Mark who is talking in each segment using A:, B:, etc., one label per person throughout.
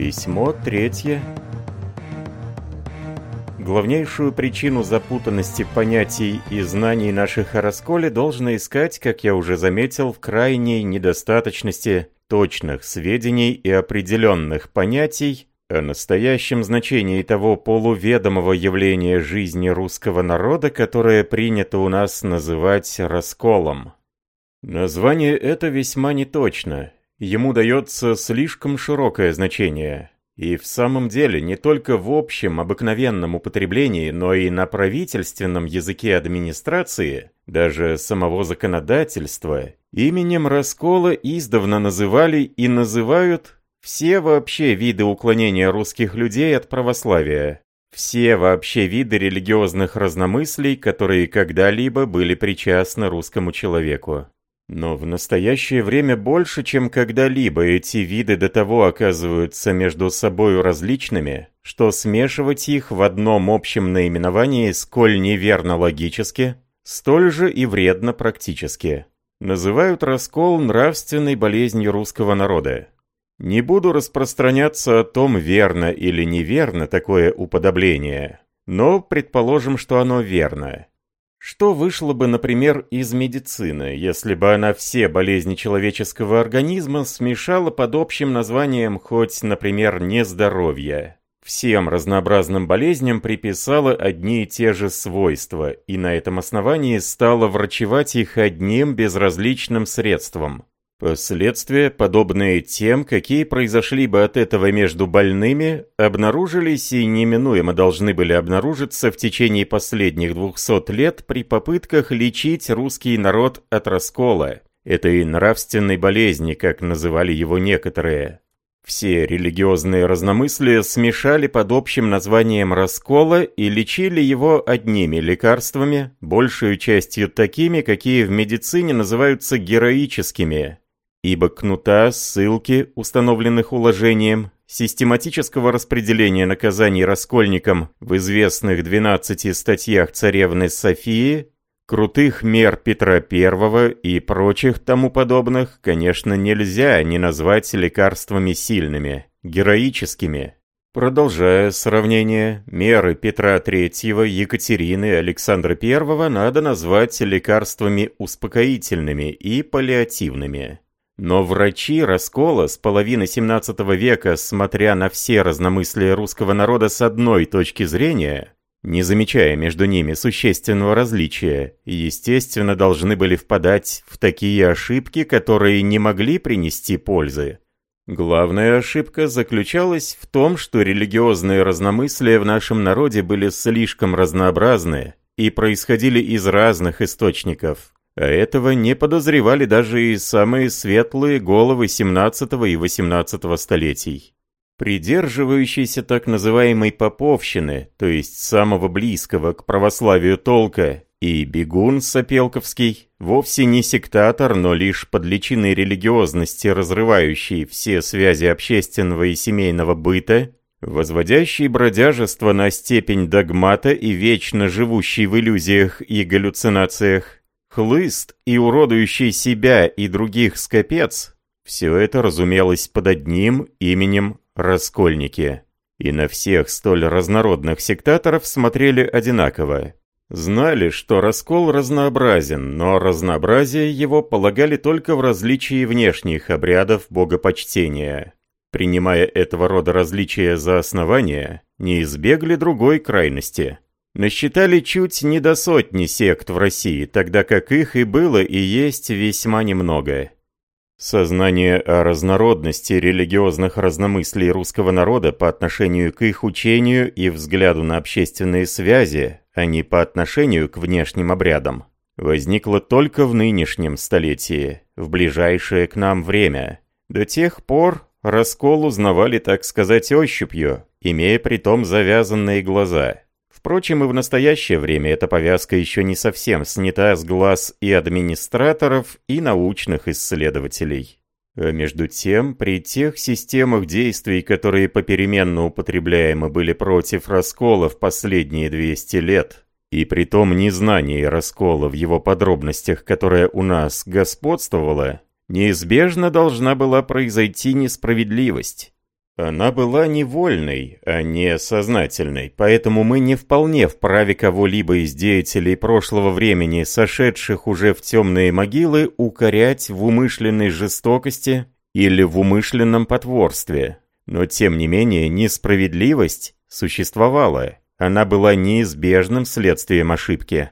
A: Письмо третье. Главнейшую причину запутанности понятий и знаний наших о расколе должно искать, как я уже заметил, в крайней недостаточности точных сведений и определенных понятий о настоящем значении того полуведомого явления жизни русского народа, которое принято у нас называть расколом. Название это весьма неточно, ему дается слишком широкое значение. И в самом деле не только в общем обыкновенном употреблении, но и на правительственном языке администрации, даже самого законодательства, именем раскола издавна называли и называют все вообще виды уклонения русских людей от православия. Все вообще виды религиозных разномыслий, которые когда-либо были причастны русскому человеку. Но в настоящее время больше, чем когда-либо эти виды до того оказываются между собой различными, что смешивать их в одном общем наименовании сколь неверно логически, столь же и вредно практически. Называют раскол нравственной болезнью русского народа. Не буду распространяться о том, верно или неверно такое уподобление, но предположим, что оно верно. Что вышло бы, например, из медицины, если бы она все болезни человеческого организма смешала под общим названием хоть, например, нездоровье? Всем разнообразным болезням приписала одни и те же свойства, и на этом основании стала врачевать их одним безразличным средством. Последствия, подобные тем, какие произошли бы от этого между больными, обнаружились и неминуемо должны были обнаружиться в течение последних двухсот лет при попытках лечить русский народ от раскола, этой нравственной болезни, как называли его некоторые. Все религиозные разномыслия смешали под общим названием раскола и лечили его одними лекарствами, большую частью такими, какие в медицине называются героическими, ибо кнута, ссылки, установленных уложением, систематического распределения наказаний раскольникам в известных 12 статьях царевны Софии, крутых мер Петра I и прочих тому подобных, конечно, нельзя не назвать лекарствами сильными, героическими. Продолжая сравнение, меры Петра III, Екатерины, Александра I надо назвать лекарствами успокоительными и паллиативными. Но врачи раскола с половины 17 века, смотря на все разномыслия русского народа с одной точки зрения, не замечая между ними существенного различия, естественно, должны были впадать в такие ошибки, которые не могли принести пользы. Главная ошибка заключалась в том, что религиозные разномыслия в нашем народе были слишком разнообразны и происходили из разных источников. А этого не подозревали даже и самые светлые головы 17 и 18 столетий. Придерживающийся так называемой поповщины, то есть самого близкого к православию толка, и бегун Сапелковский, вовсе не сектатор, но лишь под личиной религиозности, разрывающий все связи общественного и семейного быта, возводящий бродяжество на степень догмата и вечно живущий в иллюзиях и галлюцинациях, Хлыст и уродующий себя и других скопец – все это разумелось под одним именем «раскольники». И на всех столь разнородных сектаторов смотрели одинаково. Знали, что раскол разнообразен, но разнообразие его полагали только в различии внешних обрядов богопочтения. Принимая этого рода различия за основание, не избегли другой крайности – насчитали чуть не до сотни сект в России, тогда как их и было и есть весьма немного. Сознание о разнородности религиозных разномыслий русского народа по отношению к их учению и взгляду на общественные связи, а не по отношению к внешним обрядам, возникло только в нынешнем столетии, в ближайшее к нам время. До тех пор раскол узнавали, так сказать, ощупью, имея при том завязанные глаза – Впрочем, и в настоящее время эта повязка еще не совсем снята с глаз и администраторов, и научных исследователей. А между тем, при тех системах действий, которые попеременно употребляемы были против раскола в последние 200 лет, и при том незнании раскола в его подробностях, которое у нас господствовало, неизбежно должна была произойти несправедливость. Она была невольной, а не сознательной, поэтому мы не вполне вправе кого-либо из деятелей прошлого времени, сошедших уже в темные могилы, укорять в умышленной жестокости или в умышленном потворстве. Но тем не менее несправедливость существовала, она была неизбежным следствием ошибки.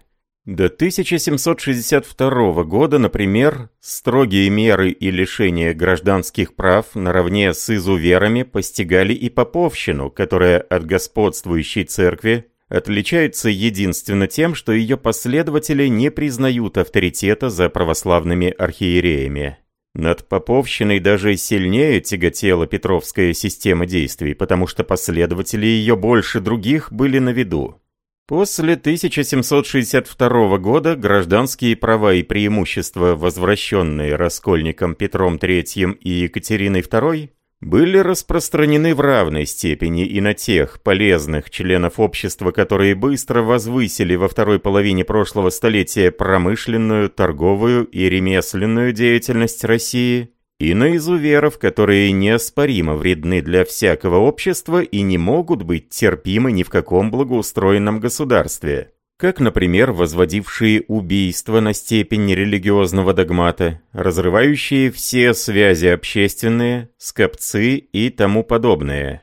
A: До 1762 года, например, строгие меры и лишения гражданских прав наравне с изуверами постигали и поповщину, которая от господствующей церкви отличается единственно тем, что ее последователи не признают авторитета за православными архиереями. Над поповщиной даже сильнее тяготела Петровская система действий, потому что последователи ее больше других были на виду. После 1762 года гражданские права и преимущества, возвращенные раскольникам Петром III и Екатериной II, были распространены в равной степени и на тех полезных членов общества, которые быстро возвысили во второй половине прошлого столетия промышленную, торговую и ремесленную деятельность России, и на изуверов, которые неоспоримо вредны для всякого общества и не могут быть терпимы ни в каком благоустроенном государстве. Как, например, возводившие убийство на степень религиозного догмата, разрывающие все связи общественные, скопцы и тому подобное.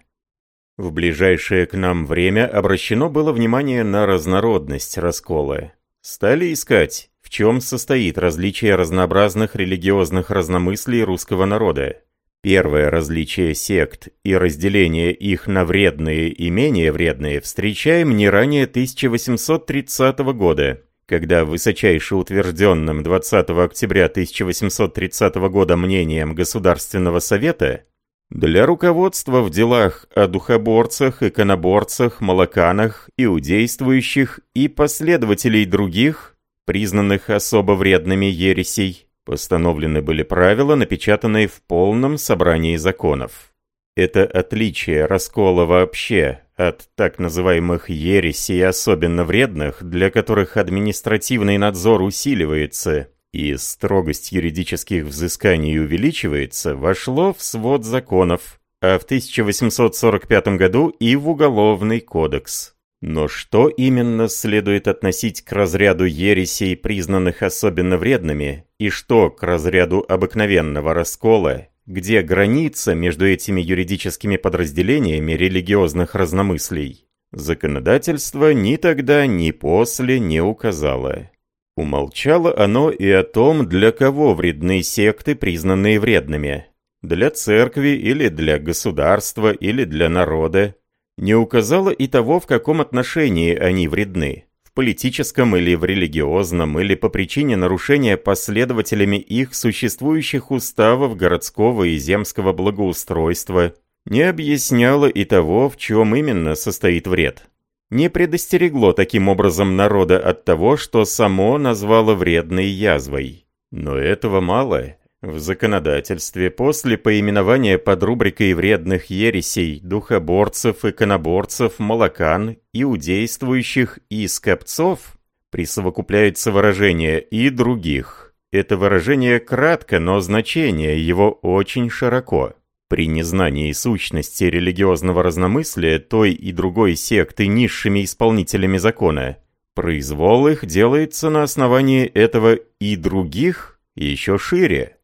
A: В ближайшее к нам время обращено было внимание на разнородность раскола. Стали искать, чем состоит различие разнообразных религиозных разномыслий русского народа. Первое различие сект и разделение их на вредные и менее вредные встречаем не ранее 1830 года, когда высочайше утвержденным 20 октября 1830 года мнением Государственного Совета для руководства в делах о духоборцах, иконоборцах, молоканах, иудействующих и последователей других признанных особо вредными ересей, постановлены были правила, напечатанные в полном собрании законов. Это отличие раскола вообще от так называемых ересей особенно вредных, для которых административный надзор усиливается и строгость юридических взысканий увеличивается, вошло в свод законов, а в 1845 году и в Уголовный кодекс. Но что именно следует относить к разряду ересей, признанных особенно вредными, и что к разряду обыкновенного раскола, где граница между этими юридическими подразделениями религиозных разномыслий, законодательство ни тогда, ни после не указало. Умолчало оно и о том, для кого вредны секты, признанные вредными. Для церкви или для государства или для народа, не указала и того, в каком отношении они вредны, в политическом или в религиозном, или по причине нарушения последователями их существующих уставов городского и земского благоустройства, не объясняла и того, в чем именно состоит вред. Не предостерегло таким образом народа от того, что само назвало вредной язвой. Но этого мало, в законодательстве после поименования под рубрикой вредных ересей духоборцев, иконоборцев, молокан, иудействующих и скопцов присовокупляется выражение «и других». Это выражение кратко, но значение его очень широко. При незнании сущности религиозного разномыслия той и другой секты низшими исполнителями закона, произвол их делается на основании этого «и других» еще шире.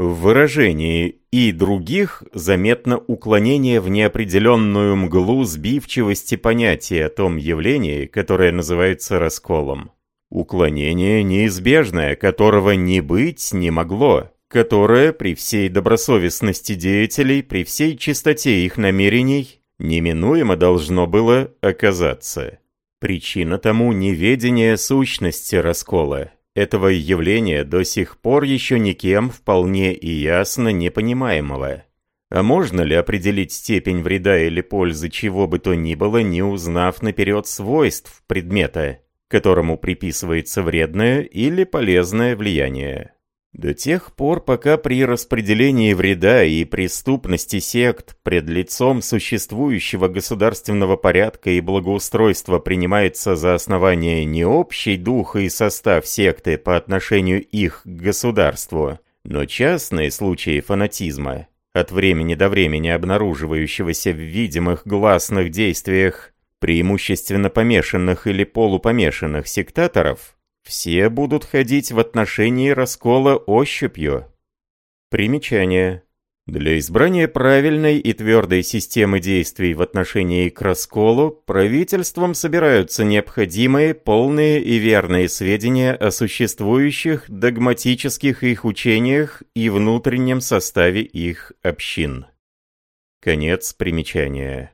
A: В выражении «и других» заметно уклонение в неопределенную мглу сбивчивости понятия о том явлении, которое называется расколом. Уклонение неизбежное, которого не быть не могло, которое при всей добросовестности деятелей, при всей чистоте их намерений, неминуемо должно было оказаться. Причина тому неведение сущности раскола, этого явления до сих пор еще никем вполне и ясно не понимаемого. А можно ли определить степень вреда или пользы чего бы то ни было, не узнав наперед свойств предмета, которому приписывается вредное или полезное влияние? До тех пор, пока при распределении вреда и преступности сект пред лицом существующего государственного порядка и благоустройства принимается за основание не общий дух и состав секты по отношению их к государству, но частные случаи фанатизма, от времени до времени обнаруживающегося в видимых гласных действиях преимущественно помешанных или полупомешанных сектаторов, все будут ходить в отношении раскола ощупью. Примечание. Для избрания правильной и твердой системы действий в отношении к расколу правительством собираются необходимые, полные и верные сведения о существующих догматических их учениях и внутреннем составе их общин. Конец примечания.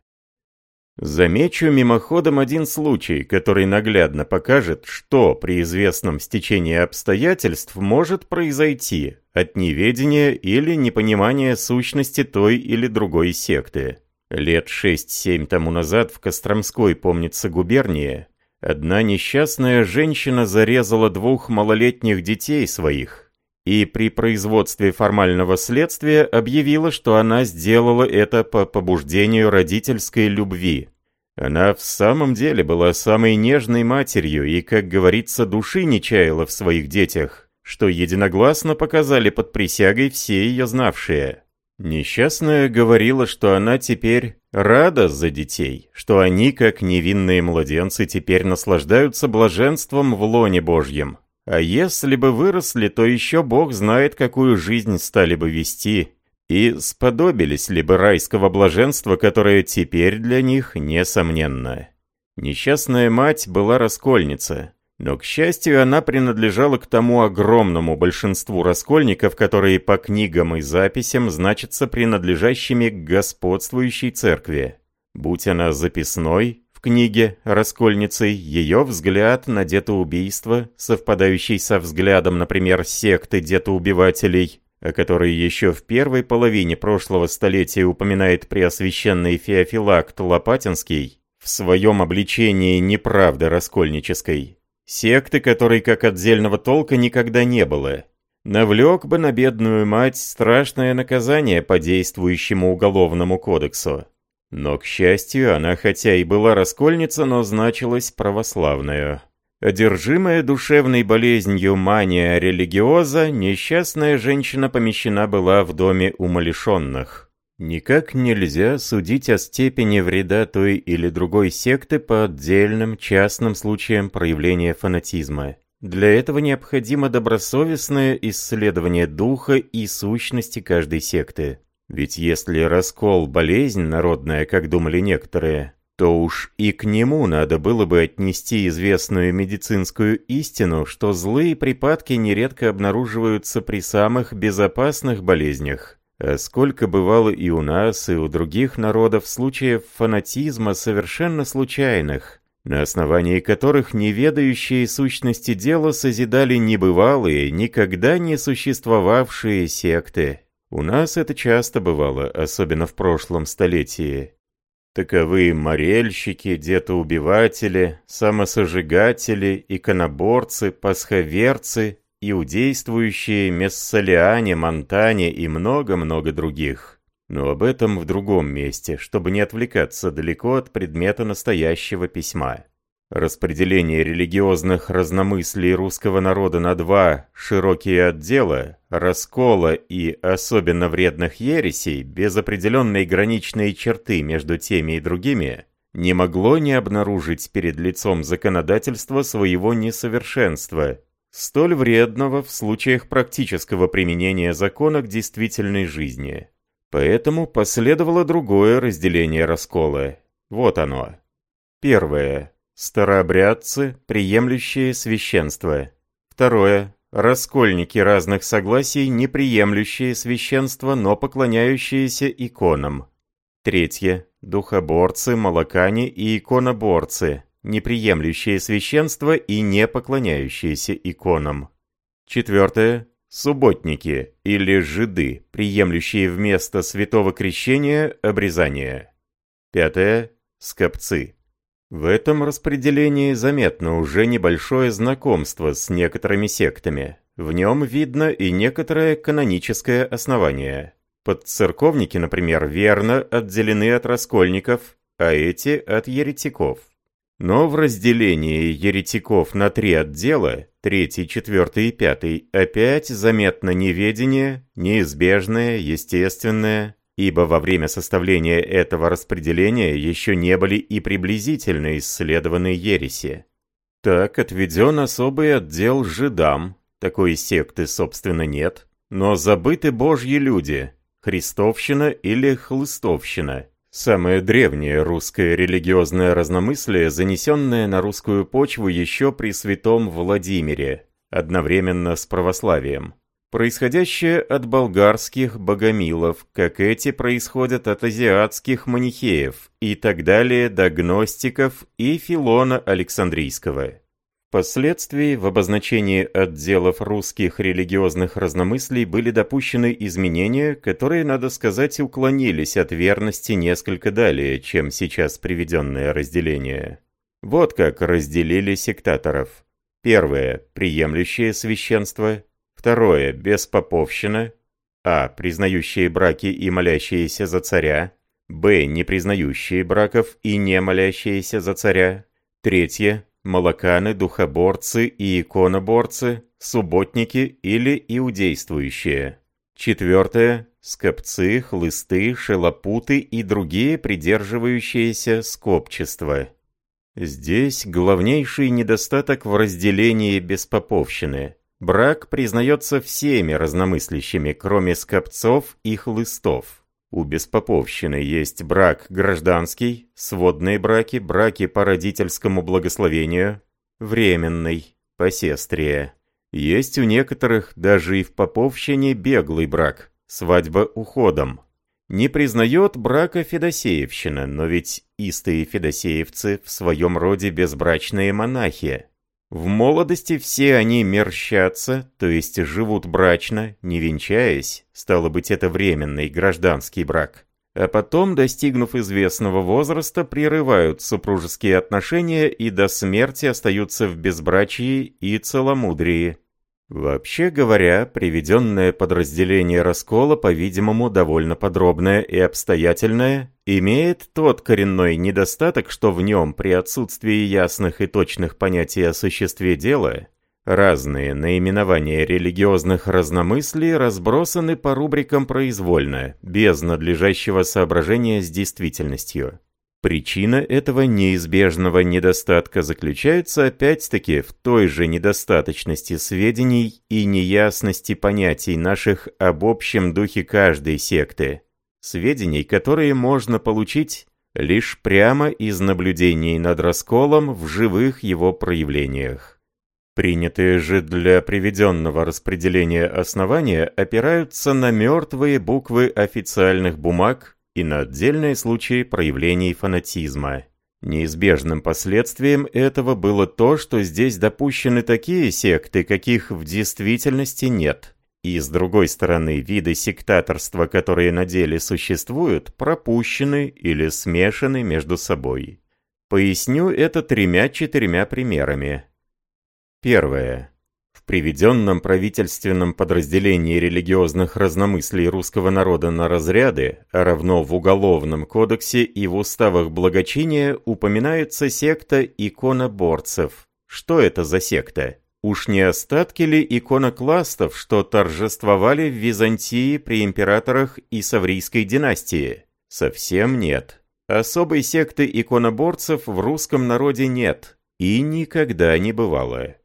A: Замечу мимоходом один случай, который наглядно покажет, что при известном стечении обстоятельств может произойти от неведения или непонимания сущности той или другой секты. Лет 6-7 тому назад в Костромской, помнится, губернии, одна несчастная женщина зарезала двух малолетних детей своих и при производстве формального следствия объявила, что она сделала это по побуждению родительской любви. Она в самом деле была самой нежной матерью и, как говорится, души не чаяла в своих детях, что единогласно показали под присягой все ее знавшие. Несчастная говорила, что она теперь рада за детей, что они, как невинные младенцы, теперь наслаждаются блаженством в лоне Божьем, а если бы выросли, то еще Бог знает, какую жизнь стали бы вести, и сподобились ли бы райского блаженства, которое теперь для них несомненно. Несчастная мать была раскольница, но, к счастью, она принадлежала к тому огромному большинству раскольников, которые по книгам и записям значатся принадлежащими к господствующей церкви. Будь она записной, книге «Раскольницей» ее взгляд на детоубийство, совпадающий со взглядом, например, секты детоубивателей, о которой еще в первой половине прошлого столетия упоминает преосвященный Феофилакт Лопатинский, в своем обличении неправды раскольнической, секты которой как отдельного толка никогда не было, навлек бы на бедную мать страшное наказание по действующему уголовному кодексу. Но, к счастью, она хотя и была раскольница, но значилась православная. Одержимая душевной болезнью мания религиоза, несчастная женщина помещена была в доме умалишенных. Никак нельзя судить о степени вреда той или другой секты по отдельным частным случаям проявления фанатизма. Для этого необходимо добросовестное исследование духа и сущности каждой секты. Ведь если раскол – болезнь народная, как думали некоторые, то уж и к нему надо было бы отнести известную медицинскую истину, что злые припадки нередко обнаруживаются при самых безопасных болезнях. А сколько бывало и у нас, и у других народов случаев фанатизма совершенно случайных, на основании которых неведающие сущности дела созидали небывалые, никогда не существовавшие секты. У нас это часто бывало, особенно в прошлом столетии. Таковы морельщики, детоубиватели, самосожигатели, иконоборцы, пасховерцы, иудействующие мессалиане, монтане и много-много других. Но об этом в другом месте, чтобы не отвлекаться далеко от предмета настоящего письма. Распределение религиозных разномыслий русского народа на два широкие отдела, раскола и особенно вредных ересей, без определенной граничной черты между теми и другими, не могло не обнаружить перед лицом законодательства своего несовершенства, столь вредного в случаях практического применения закона к действительной жизни. Поэтому последовало другое разделение раскола. Вот оно. Первое. Старообрядцы, приемлющие священство. Второе. Раскольники разных согласий, не приемлющие священство, но поклоняющиеся иконам. Третье. Духоборцы, молокане и иконоборцы, не приемлющие священство и не поклоняющиеся иконам. Четвертое. Субботники или жиды, приемлющие вместо святого крещения обрезание. Пятое. Скопцы в этом распределении заметно уже небольшое знакомство с некоторыми сектами. В нем видно и некоторое каноническое основание. Подцерковники, например, верно отделены от раскольников, а эти от еретиков. Но в разделении еретиков на три отдела, третий, четвертый и пятый, опять заметно неведение, неизбежное, естественное, ибо во время составления этого распределения еще не были и приблизительно исследованы ереси. Так отведен особый отдел жидам, такой секты, собственно, нет, но забыты божьи люди, христовщина или хлыстовщина, Самое древнее русское религиозное разномыслие, занесенное на русскую почву еще при святом Владимире, одновременно с православием. Происходящее от болгарских богомилов, как эти происходят от азиатских манихеев, и так далее до гностиков и Филона Александрийского. Впоследствии в обозначении отделов русских религиозных разномыслий были допущены изменения, которые, надо сказать, уклонились от верности несколько далее, чем сейчас приведенное разделение. Вот как разделили сектаторов. Первое – приемлющее священство. Второе – беспоповщина. А. Признающие браки и молящиеся за царя. Б. Не признающие браков и не молящиеся за царя. Третье молоканы, духоборцы и иконоборцы, субботники или иудействующие. Четвертое – скопцы, хлысты, шелопуты и другие придерживающиеся скопчества. Здесь главнейший недостаток в разделении беспоповщины. Брак признается всеми разномыслящими, кроме скопцов и хлыстов. У беспоповщины есть брак гражданский, сводные браки, браки по родительскому благословению, временный, по сестрие. Есть у некоторых даже и в поповщине беглый брак, свадьба уходом. Не признает брака Федосеевщина, но ведь истые федосеевцы в своем роде безбрачные монахи. В молодости все они мерщатся, то есть живут брачно, не венчаясь, стало быть, это временный гражданский брак. А потом, достигнув известного возраста, прерывают супружеские отношения и до смерти остаются в безбрачии и целомудрии. Вообще говоря, приведенное подразделение раскола, по-видимому, довольно подробное и обстоятельное, имеет тот коренной недостаток, что в нем при отсутствии ясных и точных понятий о существе дела, разные наименования религиозных разномыслий разбросаны по рубрикам произвольно, без надлежащего соображения с действительностью. Причина этого неизбежного недостатка заключается опять-таки в той же недостаточности сведений и неясности понятий наших об общем духе каждой секты. Сведений, которые можно получить лишь прямо из наблюдений над расколом в живых его проявлениях. Принятые же для приведенного распределения основания опираются на мертвые буквы официальных бумаг и на отдельные случаи проявлений фанатизма. Неизбежным последствием этого было то, что здесь допущены такие секты, каких в действительности нет. И с другой стороны, виды сектаторства, которые на деле существуют, пропущены или смешаны между собой. Поясню это тремя-четырьмя примерами. Первое приведенном правительственном подразделении религиозных разномыслий русского народа на разряды, а равно в Уголовном кодексе и в уставах благочиния упоминается секта иконоборцев. Что это за секта? Уж не остатки ли иконокластов, что торжествовали в Византии при императорах и Саврийской династии? Совсем нет. Особой секты иконоборцев в русском народе нет и никогда не бывало.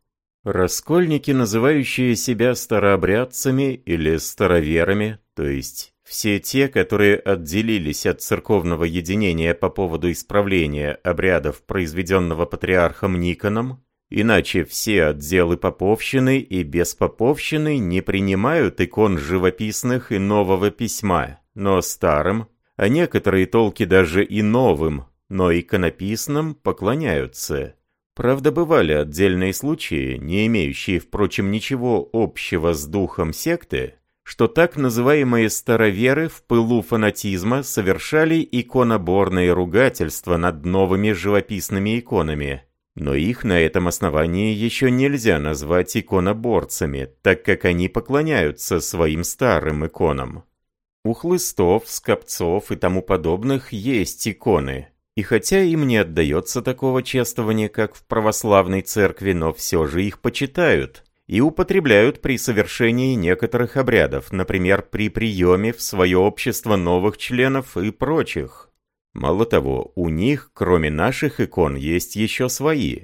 A: Раскольники, называющие себя старообрядцами или староверами, то есть все те, которые отделились от церковного единения по поводу исправления обрядов, произведенного патриархом Никоном, иначе все отделы поповщины и беспоповщины не принимают икон живописных и нового письма, но старым, а некоторые толки даже и новым, но иконописным поклоняются. Правда, бывали отдельные случаи, не имеющие, впрочем, ничего общего с духом секты, что так называемые староверы в пылу фанатизма совершали иконоборные ругательства над новыми живописными иконами. Но их на этом основании еще нельзя назвать иконоборцами, так как они поклоняются своим старым иконам. У хлыстов, скопцов и тому подобных есть иконы, И хотя им не отдается такого чествования, как в православной церкви, но все же их почитают и употребляют при совершении некоторых обрядов, например, при приеме в свое общество новых членов и прочих. Мало того, у них, кроме наших икон, есть еще свои.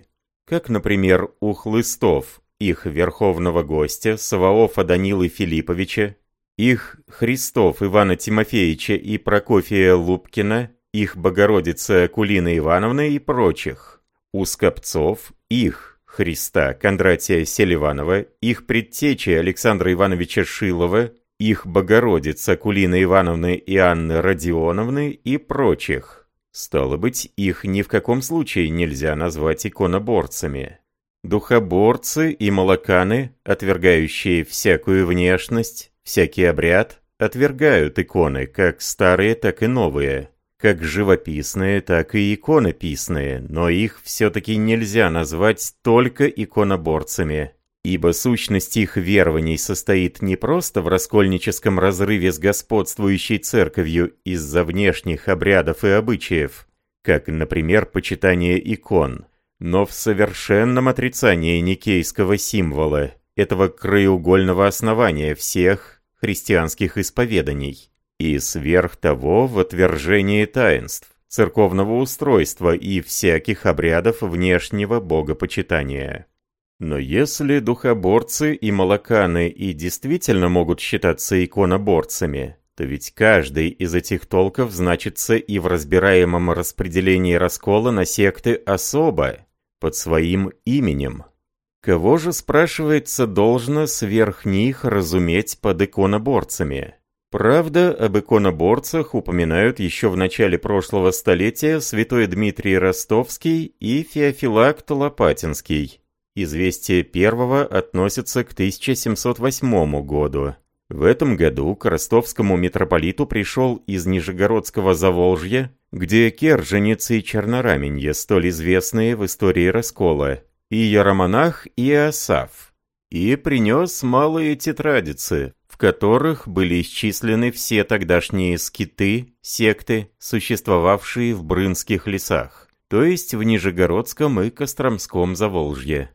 A: Как, например, у хлыстов, их верховного гостя, Саваофа Данилы Филипповича, их Христов Ивана Тимофеевича и Прокофия Лубкина, их Богородица Акулина Ивановна и прочих. У Скопцов их Христа Кондратия Селиванова, их предтечи Александра Ивановича Шилова, их Богородица Акулина Ивановны и Анны Родионовны и прочих. Стало быть, их ни в каком случае нельзя назвать иконоборцами. Духоборцы и молоканы, отвергающие всякую внешность, всякий обряд, отвергают иконы, как старые, так и новые как живописные, так и иконописные, но их все-таки нельзя назвать только иконоборцами, ибо сущность их верований состоит не просто в раскольническом разрыве с господствующей церковью из-за внешних обрядов и обычаев, как, например, почитание икон, но в совершенном отрицании никейского символа, этого краеугольного основания всех христианских исповеданий и сверх того в отвержении таинств, церковного устройства и всяких обрядов внешнего богопочитания. Но если духоборцы и молоканы и действительно могут считаться иконоборцами, то ведь каждый из этих толков значится и в разбираемом распределении раскола на секты особо, под своим именем. Кого же, спрашивается, должно сверх них разуметь под иконоборцами? Правда, об иконоборцах упоминают еще в начале прошлого столетия святой Дмитрий Ростовский и Феофилакт Лопатинский. Известие первого относится к 1708 году. В этом году к ростовскому митрополиту пришел из Нижегородского Заволжья, где керженицы и чернораменье, столь известные в истории раскола, и Яромонах Иосаф, и принес малые тетрадицы, в которых были исчислены все тогдашние скиты, секты, существовавшие в Брынских лесах, то есть в Нижегородском и Костромском Заволжье.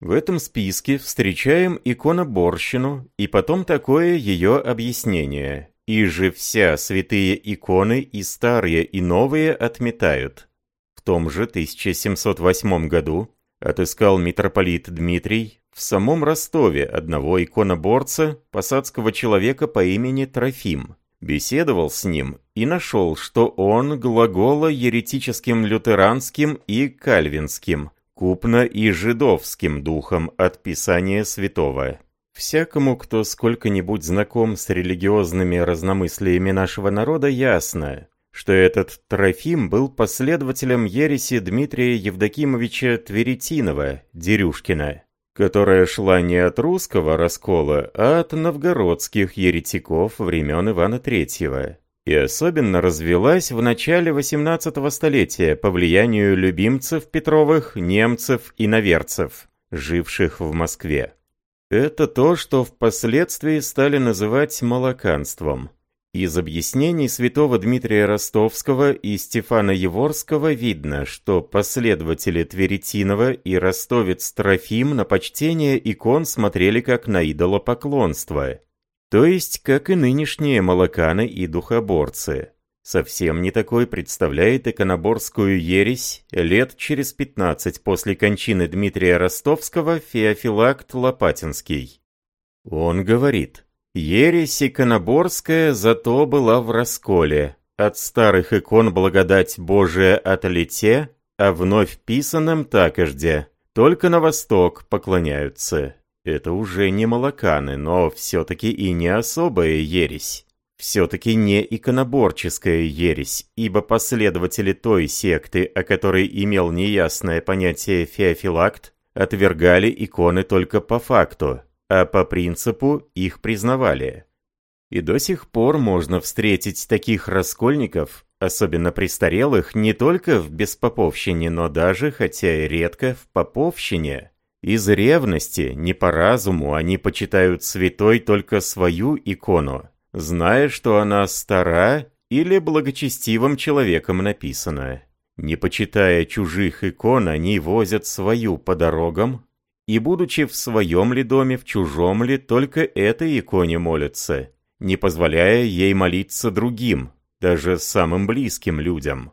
A: В этом списке встречаем иконоборщину и потом такое ее объяснение. И же вся святые иконы и старые, и новые отметают. В том же 1708 году отыскал митрополит Дмитрий в самом Ростове одного иконоборца, посадского человека по имени Трофим. Беседовал с ним и нашел, что он глагола еретическим лютеранским и кальвинским, купно и жидовским духом от Писания Святого. Всякому, кто сколько-нибудь знаком с религиозными разномыслиями нашего народа, ясно, что этот Трофим был последователем ереси Дмитрия Евдокимовича Тверетинова, Дерюшкина, которая шла не от русского раскола, а от новгородских еретиков времен Ивана III, и особенно развелась в начале XVIII столетия по влиянию любимцев Петровых, немцев и наверцев, живших в Москве. Это то, что впоследствии стали называть молоканством – из объяснений святого Дмитрия Ростовского и Стефана Еворского видно, что последователи Тверетинова и ростовец Трофим на почтение икон смотрели как на идолопоклонство, то есть как и нынешние молоканы и духоборцы. Совсем не такой представляет иконоборскую ересь лет через 15 после кончины Дмитрия Ростовского Феофилакт Лопатинский. Он говорит – Ересь иконоборская зато была в расколе. От старых икон благодать Божия отлете, а вновь писанным такожде. Только на восток поклоняются. Это уже не молоканы, но все-таки и не особая ересь. Все-таки не иконоборческая ересь, ибо последователи той секты, о которой имел неясное понятие Феофилакт, отвергали иконы только по факту, а по принципу их признавали. И до сих пор можно встретить таких раскольников, особенно престарелых, не только в беспоповщине, но даже, хотя и редко, в поповщине. Из ревности, не по разуму, они почитают святой только свою икону, зная, что она стара или благочестивым человеком написана. Не почитая чужих икон, они возят свою по дорогам, и, будучи в своем ли доме, в чужом ли, только этой иконе молятся, не позволяя ей молиться другим, даже самым близким людям.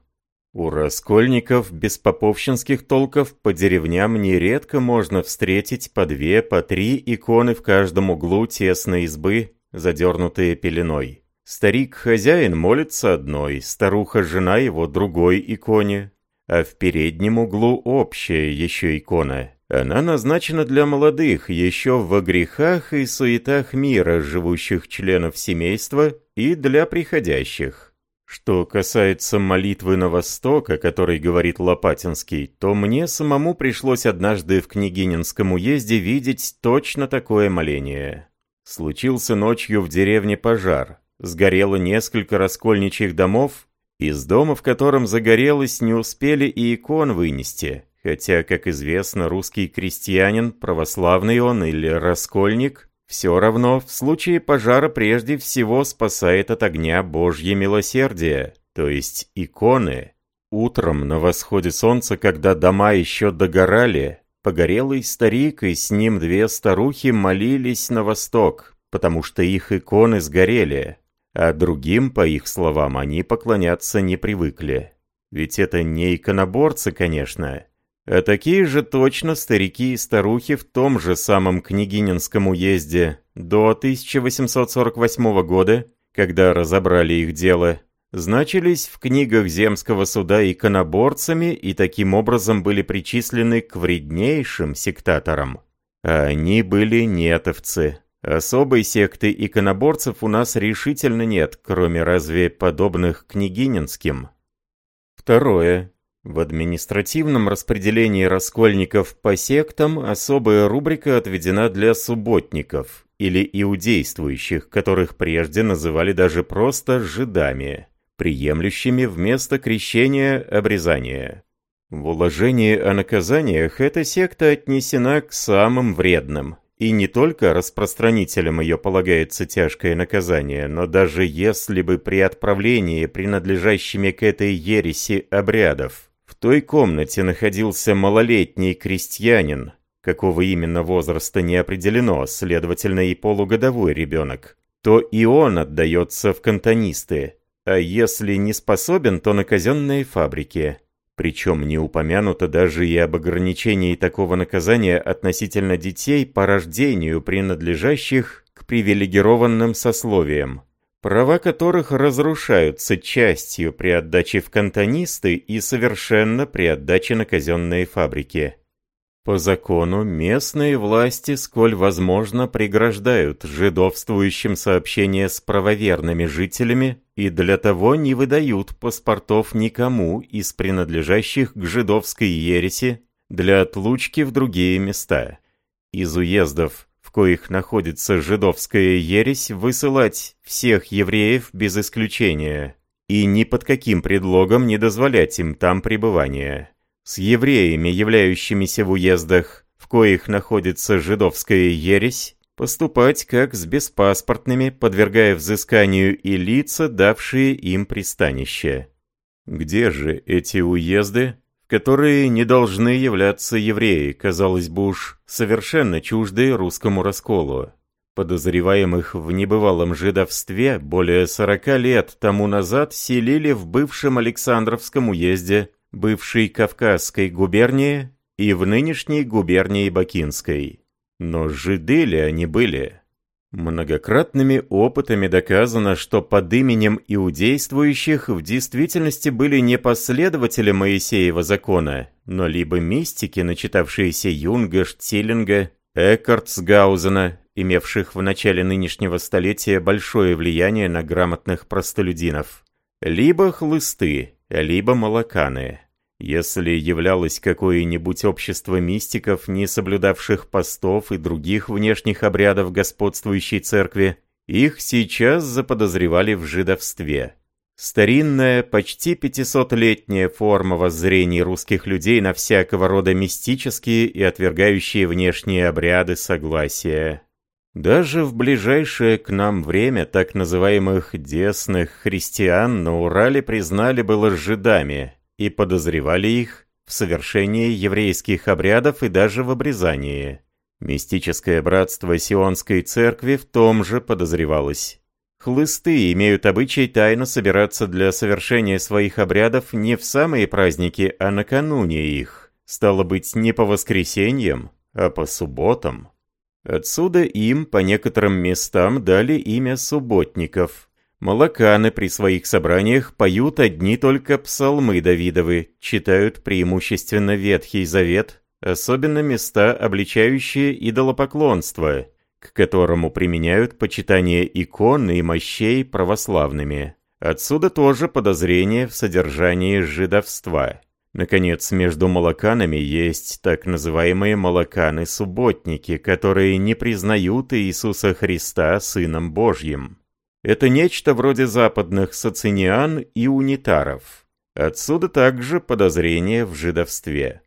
A: У раскольников без поповщинских толков по деревням нередко можно встретить по две, по три иконы в каждом углу тесной избы, задернутые пеленой. Старик-хозяин молится одной, старуха-жена его другой иконе, а в переднем углу общая еще икона. Она назначена для молодых, еще во грехах и суетах мира, живущих членов семейства, и для приходящих. Что касается молитвы на восток, о которой говорит Лопатинский, то мне самому пришлось однажды в Княгининском уезде видеть точно такое моление. Случился ночью в деревне пожар. Сгорело несколько раскольничьих домов, из дома, в котором загорелось, не успели и икон вынести, хотя, как известно, русский крестьянин, православный он или раскольник, все равно, в случае пожара прежде всего спасает от огня Божье милосердие, то есть иконы. Утром на восходе солнца, когда дома еще догорали, погорелый старик и с ним две старухи молились на восток, потому что их иконы сгорели, а другим, по их словам, они поклоняться не привыкли. Ведь это не иконоборцы, конечно, а такие же точно старики и старухи в том же самом Княгининском уезде до 1848 года, когда разобрали их дело, значились в книгах земского суда иконоборцами и таким образом были причислены к вреднейшим сектаторам. А они были нетовцы. Особой секты иконоборцев у нас решительно нет, кроме разве подобных княгининским. Второе. В административном распределении раскольников по сектам особая рубрика отведена для субботников или иудействующих, которых прежде называли даже просто «жидами», приемлющими вместо крещения обрезание. В уложении о наказаниях эта секта отнесена к самым вредным, и не только распространителям ее полагается тяжкое наказание, но даже если бы при отправлении принадлежащими к этой ереси обрядов той комнате находился малолетний крестьянин, какого именно возраста не определено, следовательно и полугодовой ребенок, то и он отдается в кантонисты, а если не способен, то на казенные фабрики. Причем не упомянуто даже и об ограничении такого наказания относительно детей по рождению, принадлежащих к привилегированным сословиям права которых разрушаются частью при отдаче в кантонисты и совершенно при отдаче на казенные фабрики. По закону местные власти, сколь возможно, преграждают жидовствующим сообщения с правоверными жителями и для того не выдают паспортов никому из принадлежащих к жидовской ереси для отлучки в другие места. Из уездов коих находится жидовская ересь, высылать всех евреев без исключения, и ни под каким предлогом не дозволять им там пребывания. С евреями, являющимися в уездах, в коих находится жидовская ересь, поступать как с беспаспортными, подвергая взысканию и лица, давшие им пристанище. Где же эти уезды, которые не должны являться евреи, казалось бы уж совершенно чуждые русскому расколу. Подозреваемых в небывалом жидовстве более 40 лет тому назад селили в бывшем Александровском уезде, бывшей Кавказской губернии и в нынешней губернии Бакинской. Но жиды ли они были? Многократными опытами доказано, что под именем иудействующих в действительности были не последователи Моисеева закона, но либо мистики, начитавшиеся Юнга, Штилинга, Эккартсгаузена, имевших в начале нынешнего столетия большое влияние на грамотных простолюдинов, либо хлысты, либо молоканы. Если являлось какое-нибудь общество мистиков, не соблюдавших постов и других внешних обрядов господствующей церкви, их сейчас заподозревали в жидовстве. Старинная, почти 500-летняя форма воззрений русских людей на всякого рода мистические и отвергающие внешние обряды согласия. Даже в ближайшее к нам время так называемых «десных христиан» на Урале признали было жидами – и подозревали их в совершении еврейских обрядов и даже в обрезании. Мистическое братство Сионской церкви в том же подозревалось. Хлысты имеют обычай тайно собираться для совершения своих обрядов не в самые праздники, а накануне их. Стало быть, не по воскресеньям, а по субботам. Отсюда им по некоторым местам дали имя субботников. Молоканы при своих собраниях поют одни только псалмы Давидовы, читают преимущественно Ветхий Завет, особенно места, обличающие идолопоклонство, к которому применяют почитание икон и мощей православными. Отсюда тоже подозрение в содержании жидовства. Наконец, между молоканами есть так называемые молоканы-субботники, которые не признают Иисуса Христа Сыном Божьим. Это нечто вроде западных социниан и унитаров. Отсюда также подозрение в жидовстве.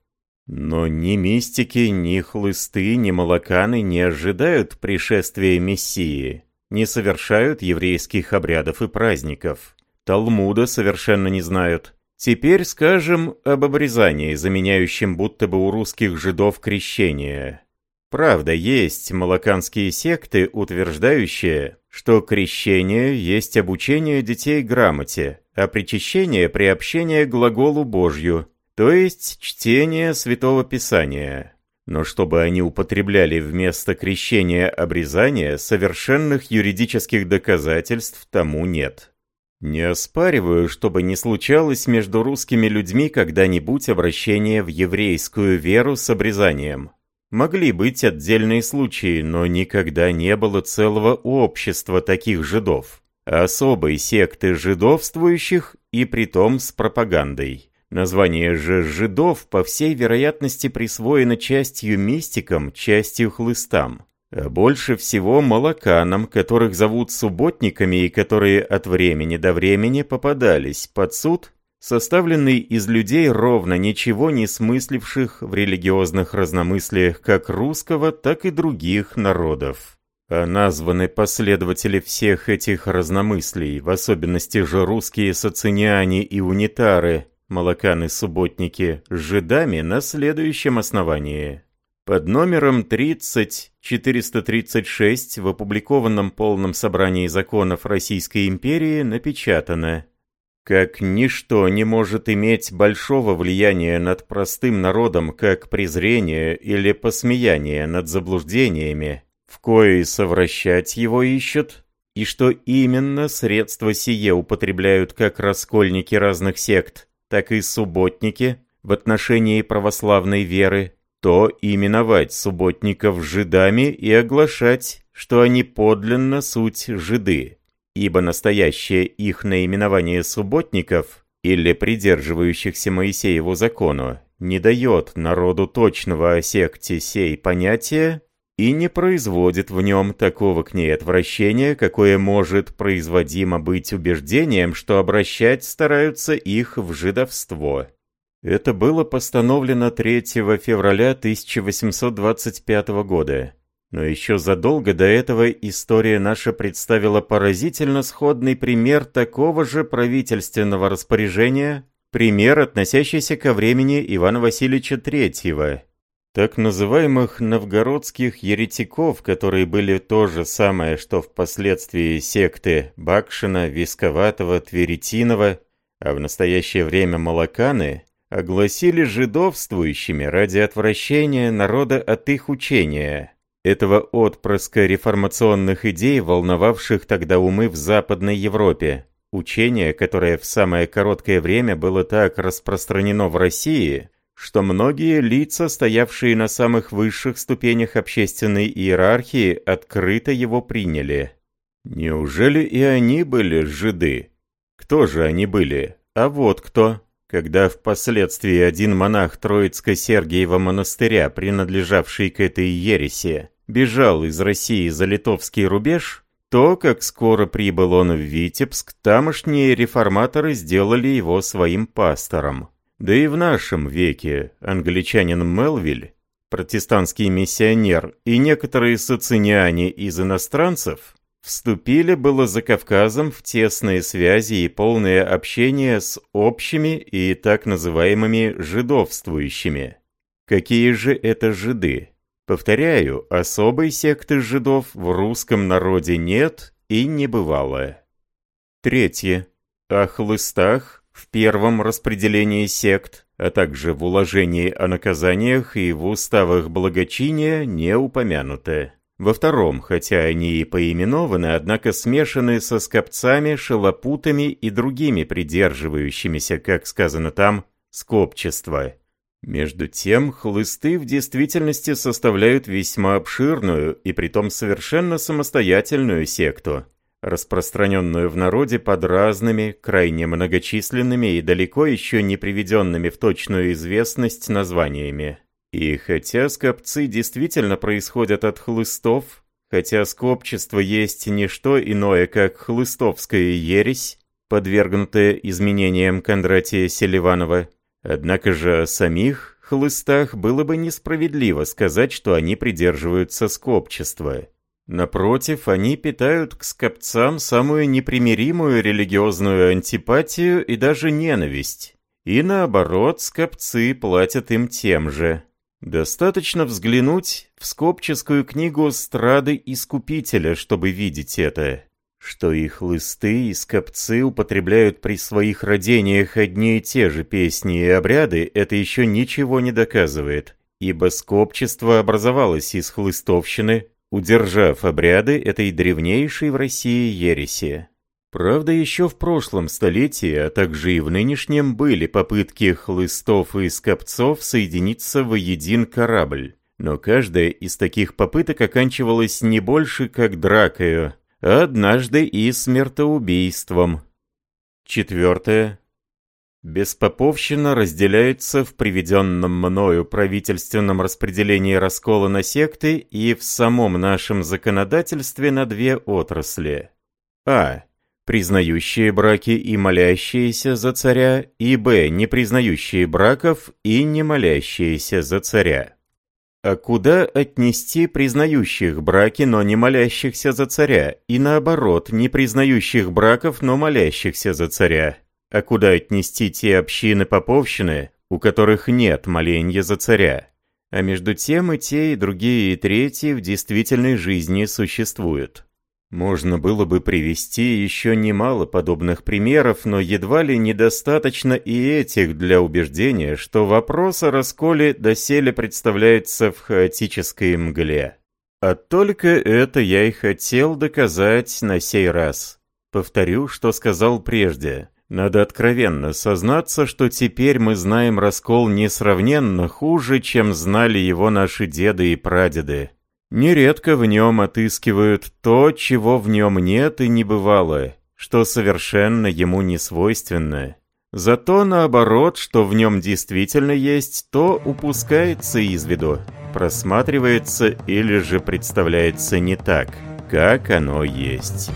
A: Но ни мистики, ни хлысты, ни молоканы не ожидают пришествия Мессии, не совершают еврейских обрядов и праздников. Талмуда совершенно не знают. Теперь скажем об обрезании, заменяющем будто бы у русских жидов крещение. Правда, есть молоканские секты, утверждающие, что крещение есть обучение детей грамоте, а причащение – приобщение к глаголу Божью, то есть чтение Святого Писания. Но чтобы они употребляли вместо крещения обрезания, совершенных юридических доказательств тому нет. Не оспариваю, чтобы не случалось между русскими людьми когда-нибудь обращение в еврейскую веру с обрезанием. Могли быть отдельные случаи, но никогда не было целого общества таких жидов, особой секты жидовствующих и притом с пропагандой. Название же «жидов» по всей вероятности присвоено частью мистикам, частью хлыстам. А больше всего молоканам, которых зовут субботниками и которые от времени до времени попадались под суд, составленный из людей ровно ничего не смысливших в религиозных разномыслиях как русского, так и других народов. А названы последователи всех этих разномыслий, в особенности же русские социниане и унитары, молоканы-субботники с жидами на следующем основании. Под номером 30-436 в опубликованном полном собрании законов Российской империи напечатано «Как ничто не может иметь большого влияния над простым народом, как презрение или посмеяние над заблуждениями, в кои совращать его ищут, и что именно средства сие употребляют как раскольники разных сект, так и субботники в отношении православной веры, то именовать субботников жидами и оглашать, что они подлинно суть жиды, ибо настоящее их наименование субботников или придерживающихся Моисееву закону не дает народу точного о секте сей понятия и не производит в нем такого к ней отвращения, какое может производимо быть убеждением, что обращать стараются их в жидовство. Это было постановлено 3 февраля 1825 года. Но еще задолго до этого история наша представила поразительно сходный пример такого же правительственного распоряжения, пример, относящийся ко времени Ивана Васильевича III, так называемых новгородских еретиков, которые были то же самое, что впоследствии секты Бакшина, Висковатого, Тверетинова, а в настоящее время Малаканы, огласили жидовствующими ради отвращения народа от их учения, этого отпрыска реформационных идей, волновавших тогда умы в Западной Европе. Учение, которое в самое короткое время было так распространено в России – что многие лица, стоявшие на самых высших ступенях общественной иерархии, открыто его приняли. Неужели и они были жиды? Кто же они были? А вот кто. Когда впоследствии один монах Троицко-Сергиева монастыря, принадлежавший к этой ереси, бежал из России за литовский рубеж, то, как скоро прибыл он в Витебск, тамошние реформаторы сделали его своим пастором. Да и в нашем веке англичанин Мелвиль, протестантский миссионер и некоторые социниане из иностранцев вступили было за Кавказом в тесные связи и полное общение с общими и так называемыми жидовствующими. Какие же это жиды? Повторяю, особой секты жидов в русском народе нет и не бывало. Третье. О хлыстах в первом распределении сект, а также в уложении о наказаниях и в уставах благочиния не упомянуто. Во втором, хотя они и поименованы, однако смешаны со скопцами, шелопутами и другими придерживающимися, как сказано там, скопчества. Между тем, хлысты в действительности составляют весьма обширную и притом совершенно самостоятельную секту, распространенную в народе под разными, крайне многочисленными и далеко еще не приведенными в точную известность названиями. И хотя скопцы действительно происходят от хлыстов, хотя скопчество есть не что иное, как хлыстовская ересь, подвергнутая изменениям Кондратия Селиванова, однако же о самих хлыстах было бы несправедливо сказать, что они придерживаются скопчества. Напротив, они питают к скопцам самую непримиримую религиозную антипатию и даже ненависть. И наоборот, скопцы платят им тем же. Достаточно взглянуть в скопческую книгу «Страды Искупителя», чтобы видеть это. Что их лысты и скопцы употребляют при своих родениях одни и те же песни и обряды, это еще ничего не доказывает, ибо скопчество образовалось из хлыстовщины, удержав обряды этой древнейшей в России ереси. Правда, еще в прошлом столетии, а также и в нынешнем, были попытки хлыстов и скопцов соединиться в един корабль. Но каждая из таких попыток оканчивалась не больше как дракою, однажды и смертоубийством. Четвертое. Беспоповщина разделяется в приведенном мною правительственном распределении раскола на секты и в самом нашем законодательстве на две отрасли. А признающие браки и молящиеся за царя, и б. не признающие браков и не молящиеся за царя. А куда отнести признающих браки, но не молящихся за царя, и наоборот, не признающих браков, но молящихся за царя? А куда отнести те общины поповщины, у которых нет моленья за царя? А между тем и те, и другие, и третьи в действительной жизни существуют. Можно было бы привести еще немало подобных примеров, но едва ли недостаточно и этих для убеждения, что вопрос о расколе доселе представляется в хаотической мгле. А только это я и хотел доказать на сей раз. Повторю, что сказал прежде. Надо откровенно сознаться, что теперь мы знаем раскол несравненно хуже, чем знали его наши деды и прадеды. Нередко в нем отыскивают то, чего в нем нет и не бывало, что совершенно ему не свойственно. Зато наоборот, что в нем действительно есть, то упускается из виду, просматривается или же представляется не так, как оно есть».